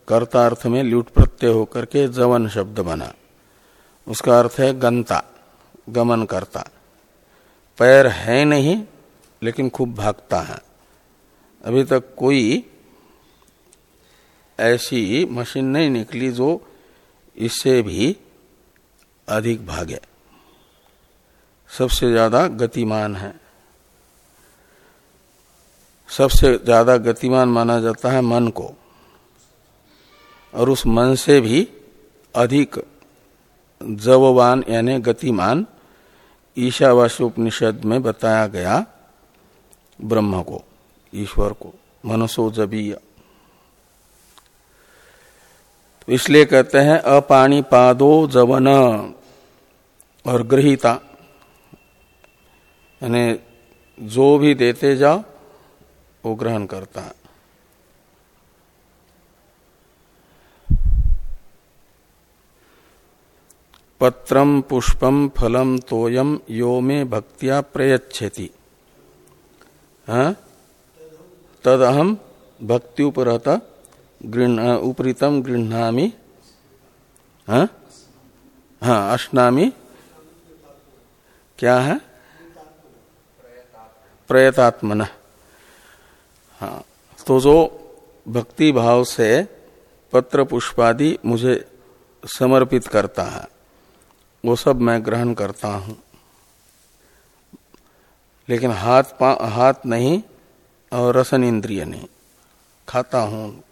कर्ता अर्थ में लूट प्रत्यय होकर के जवन शब्द बना। उसका अर्थ है गंता गमन करता पैर है नहीं, लेकिन खूब भागता है। अभी तक कोई ऐसी मशीन नहीं निकली जो इससे भी अधिक भागे। सबसे ज़्यादा गतिमान है। सबसे ज़्यादा गतिमान माना जाता है मन को। और उस मन से भी अधिक जववान यानी गतिमान ईशावासी उपनिषद में बताया गया ब्रह्म को। ईश्वर को, मनुष्यो जबीय। तो इसलिए कहते हैं अपाणी पादो जवन और गृहिता। यानी जो भी देते जाओ, वो ग्रहण करता है। पत्रम पुष्पम फलम तोयम यो में भक्तिया प्रयच्छति। हाँ? तद अहम भक्ति उपरत उपरीतम गृहणामी। हाँ? हाँ अष्टामी क्या है? प्रयतात्मन। हाँ तो जो भक्ति भाव से पत्र पुष्पादि मुझे समर्पित करता है, वो सब मैं ग्रहण करता हूँ। लेकिन हाथ हाथ नहीं और रसन इंद्रिय नहीं। खाता हूँ,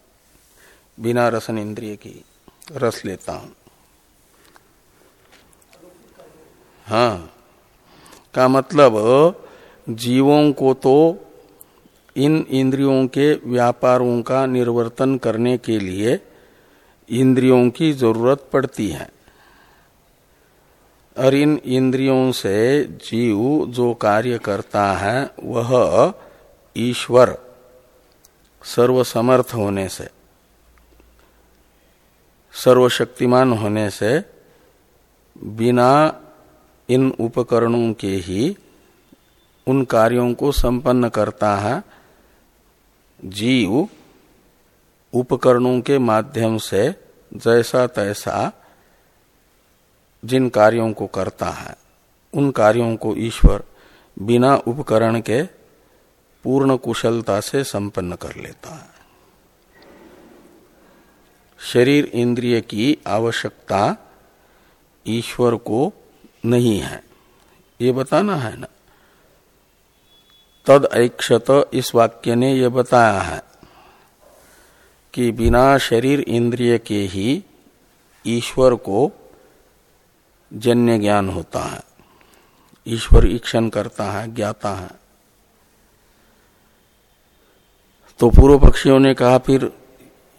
बिना रसन इंद्रिय की रस लेता हूँ। हाँ का मतलब जीवों को तो इन इंद्रियों के व्यापारों का निर्वर्तन करने के लिए इंद्रियों की ज़रूरत पड़ती है। और इन इंद्रियों से जीव जो कार्य करता है, वह ईश्वर सर्वसमर्थ होने से, सर्वशक्तिमान होने से बिना इन उपकरणों के ही उन कार्यों को संपन्न करता है, जीव उपकरणों के माध्यम से जैसा तैसा जिन कार्यों को करता है, उन कार्यों को ईश्वर बिना उपकरण के पूर्ण कुशलता से संपन्न कर लेता है। शरीर इंद्रिय की आवश्यकता ईश्वर को नहीं है। ये बताना है ना? तद ऐक्षत इस वाक्य ने यह बताया है कि बिना शरीर इंद्रिय के ही ईश्वर को जन्य ज्ञान होता है। ईश्वर ईक्षण करता है, ज्ञाता है। तो पूर्व पक्षियों ने कहा, फिर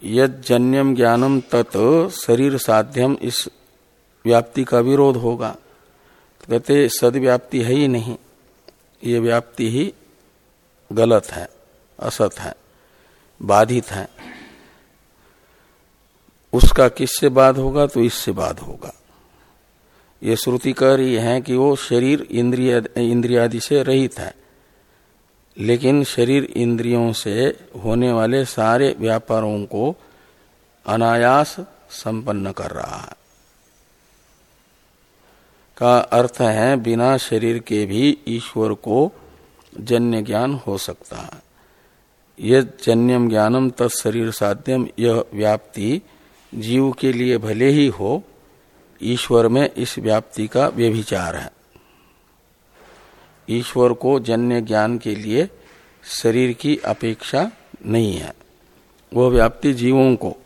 यद जन्यम ज्ञानम तत् शरीर साध्यम, इस व्याप्ति का विरोध होगा। कहते सदव्याप्ति है ही नहीं। ये व्याप्ति ही गलत है, असत है, बाधित है। उसका किससे बाध होगा? तो इससे बाध होगा। ये श्रुति कह रही है कि वो शरीर इंद्रिया, इंद्रियादि से रहित है। लेकिन शरीर इंद्रियों से होने वाले सारे व्यापारों को अनायास संपन्न कर रहा है। का अर्थ है, बिना शरीर के भी ईश्वर को जन्य ज्ञान हो सकता है। यह जन्यम ज्ञानम तत्शरीर साध्यम, यह व्याप्ति जीव के लिए भले ही हो, ईश्वर में इस व्याप्ति का व्यभिचार है। ईश्वर को जन्य ज्ञान के लिए शरीर की अपेक्षा नहीं है। वह व्याप्ति जीवों को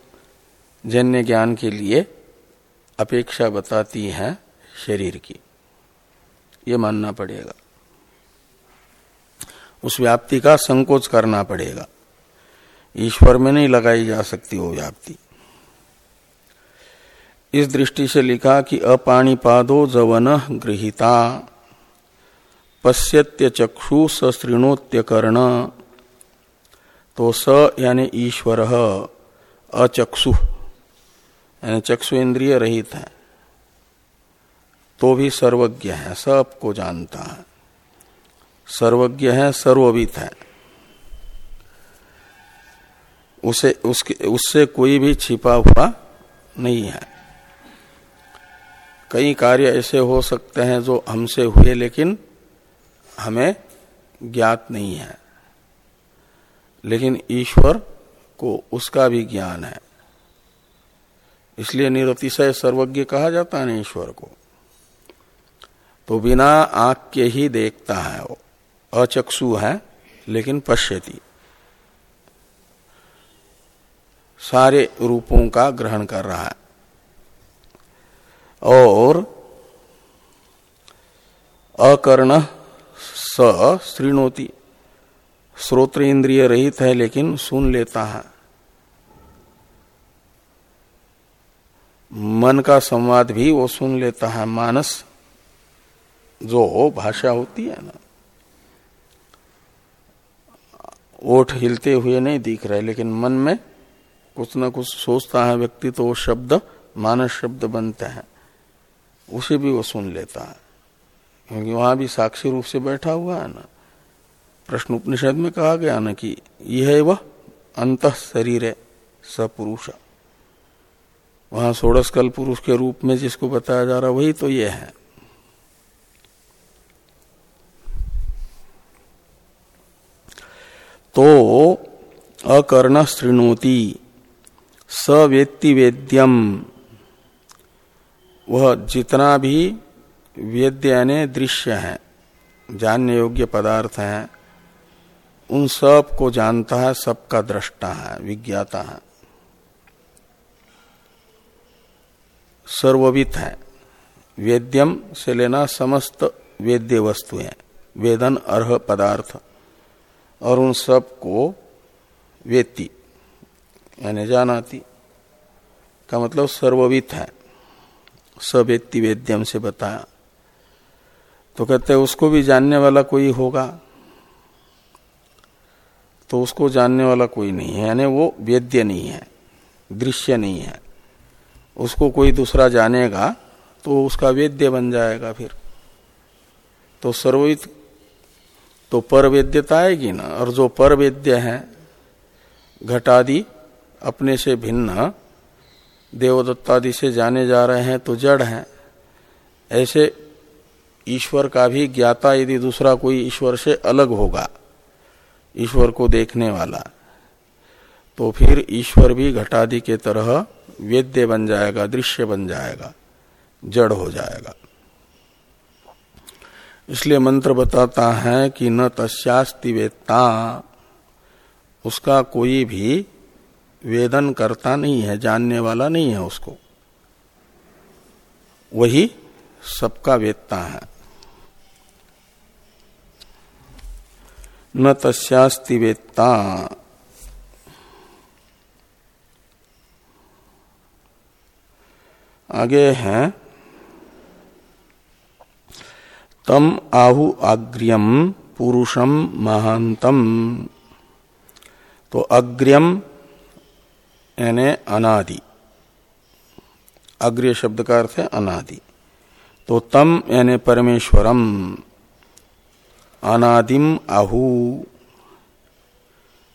जन्य ज्ञान के लिए अपेक्षा बताती है शरीर की। ये मानना पड़ेगा। उस व्याप्ति का संकोच करना पड़ेगा। ईश्वर में नहीं लगाई जा सकती वो व्याप्ति। इस दृष्टि से लिखा कि अपाणिपादो जवन गृहिता। पश्यत्य चक्षु सृणोत्य कर्ण तो स यानी ईश्वर, अचक्षु। यानी चक्षु इंद्रिय रहित है। तो भी सर्वज्ञ है, सबको जानता है। सर्वज्ञ है, सर्ववित है। उसे, उसके, उससे कोई भी छिपा हुआ नहीं है। कई कार्य ऐसे हो सकते हैं जो हमसे हुए, लेकिन हमें ज्ञात नहीं है। लेकिन ईश्वर को उसका भी ज्ञान है। इसलिए निरतिशय सर्वज्ञ कहा जाता है ईश्वर को। तो बिना आँख के ही देखता है वो। अचक्षु है, लेकिन पश्यति। सारे रूपों का ग्रहण कर रहा है। और अकर्ण स श्रृणोति श्रोत्र इंद्रिय रहित है लेकिन सुन लेता है। मन का संवाद भी वो सुन लेता है। मानस जो भाषा होती है ना, ओठ हिलते हुए नहीं दिख रहे, लेकिन मन में कुछ ना कुछ सोचता है व्यक्ति तो वो शब्द, मानस शब्द बनते हैं। उसे भी वो सुन लेता है। क्योंकि वहाँ भी साक्षी रूप से बैठा हुआ है ना। प्रश्न उपनिषद में कहा गया ना कि यह वह अंत शरीर है सपुरुष। वहाँ सोड़स कल पुरुष के रूप में जिसको बताया जा रहा, वही तो ये है। तो अकर्ण श्रृणोति सवेत्ति वेद्यम वह जितना भी वेद्य यानी दृश्य है, जानने योग्य पदार्थ है, उन सबको जानता है, सबका दृष्टा है, विज्ञाता है। सर्ववित है। वेद्यम से लेना समस्त वेद्य वस्तुएँ, वेदन अर्ह पदार्थ, और उन सबको वेत्ती, यानी जानाती, का मतलब सर्ववित है। सवेत्ति वेद्यम से बताया। तो कहते हैं, उसको भी जानने वाला कोई होगा। तो उसको जानने वाला कोई नहीं है, यानी वो वेद्य नहीं है, दृश्य नहीं है। उसको कोई दूसरा जानेगा तो उसका वेद्य बन जाएगा फिर। तो सर्वित तो पर वेद्यता आएगी ना, और जो पर वेद्य है, घटादि अपने से भिन्न, देवदत्तादि से जाने जा रहे हैं तो जड़ हैं। ऐसे ईश्वर का भी ज्ञाता यदि दूसरा कोई ईश्वर से अलग होगा, ईश्वर को देखने वाला तो फिर ईश्वर भी घटादि के तरह वेद्य बन जाएगा, दृश्य बन जाएगा, जड़ हो जाएगा। इसलिए मंत्र बताता है कि न तस्यास्ति वेत्ता, उसका कोई भी वेदन करता नहीं है, जानने वाला नहीं है उसको। वही सबका वेत्ता है। न तस्यास्ति वेत्ता आगे है। तम आहु अग्र्यम पुरुषम महांतम। तो अग्र्यम यानी अनादि। अग्र्य शब्द का अर्थ है अनादि। तो तम यानी परमेश्वरम। अनादिम आहु।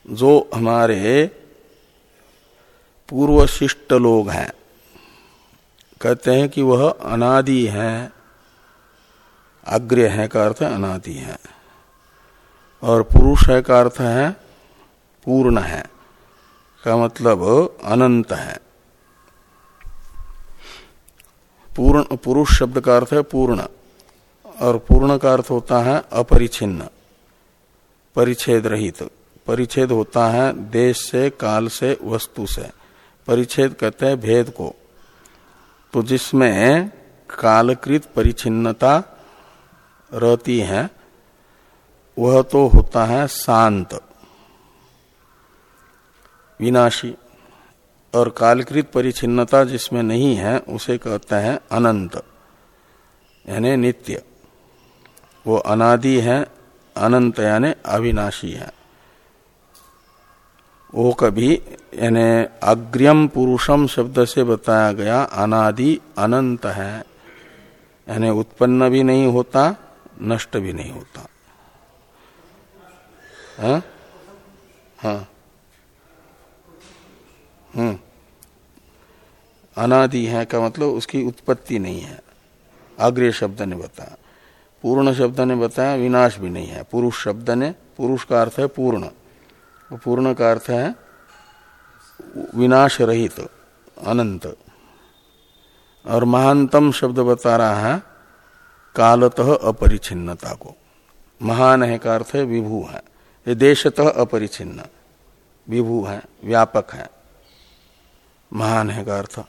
जो हमारे पूर्व शिष्ट लोग हैं, कहते हैं कि वह अनादि है अग्र्य है का अर्थ अनादि है, और पुरुष है का अर्थ है पूर्ण है, का मतलब अनंत है। पूर्ण, पुरुष शब्द का अर्थ है पूर्ण। और पूर्ण का अर्थ होता है अपरिचिन्न, परिच्छेद रहित। परिच्छेद होता है देश से, काल से, वस्तु से। परिच्छेद कहते हैं भेद को। तो जिसमें कालकृत परिचिन्नता रहती है, वह तो होता है शांत, विनाशी। और कालकृत परिचिन्नता जिसमें नहीं है, उसे कहते हैं अनंत, यानी नित्य। वो अनादि है, अनंत यानी अविनाशी है। वो कभी, यानी अग्रियम पुरुषम शब्द से बताया गया अनादि अनंत है। यानी उत्पन्न भी नहीं होता, नष्ट भी नहीं होता। हाँ? हाँ। हम्म। अनादि है का मतलब उसकी उत्पत्ति नहीं है। अग्रय शब्द ने बताया। पूर्ण शब्द ने बताया, विनाश भी नहीं है। पुरुष शब्द ने, पुरुष का अर्थ है पूर्ण। पूर्ण का अर्थ है विनाश रहित, अनंत। और महानतम शब्द बता रहा है, कालतः अपरिचिन्नता को। महान है का अर्थ है विभू है। ये देशतः अपरिचिन्न विभू है, व्यापक है। महान है का अर्थ।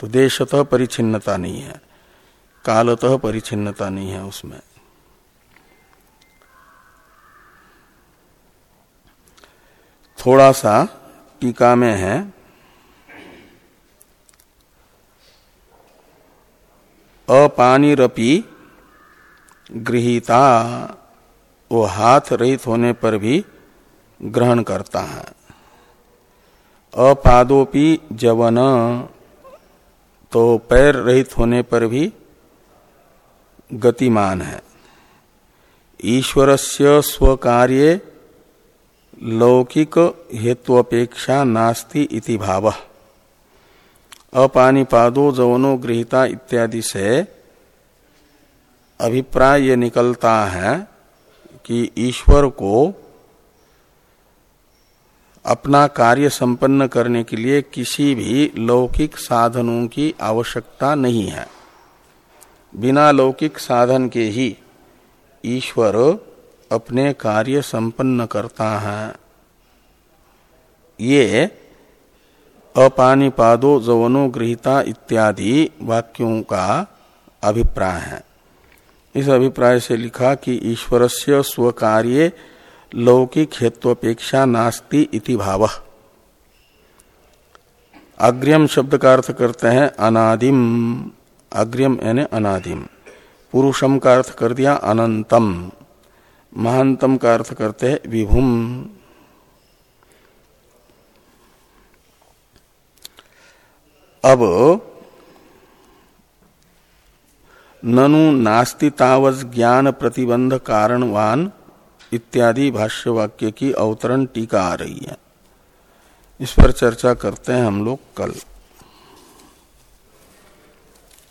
तो देशतः परिचिन्नता नहीं है। कालतः परिचिन्नता नहीं है उसमें। थोड़ा सा टीका में है। अपानिरपी गृहिता, वो हाथ रहित होने पर भी ग्रहण करता है। अपादोपी जवन तो पैर रहित होने पर भी गतिमान है। ईश्वर से स्वकार्य लौकिक हेत्वपेक्षा नास्ति इति भाव। अपानिपादो जवनो गृहिता इत्यादि से अभिप्राय ये निकलता है कि ईश्वर को अपना कार्य संपन्न करने के लिए किसी भी लौकिक साधनों की आवश्यकता नहीं है। बिना लौकिक साधन के ही ईश्वर अपने कार्य संपन्न करता है। ये अपानिपादो जवनो गृहिता इत्यादि वाक्यों का अभिप्राय है। इस अभिप्राय से लिखा कि ईश्वर से स्वकार्य लौकिक हेत्वपेक्षा नास्ति इति भाव। अग्रियम शब्द का अर्थ करते हैं अनादिम। अग्रियम यानी अनादिम। पुरुषम का अर्थ कर दिया अनंतम। महानतम का अर्थ करते हैं विभुम। अब, ननु नास्ति तावज ज्ञान प्रतिबंध कारणवान इत्यादि भाष्य वाक्य की अवतरण टीका आ रही है। इस पर चर्चा करते हैं हम लोग कल।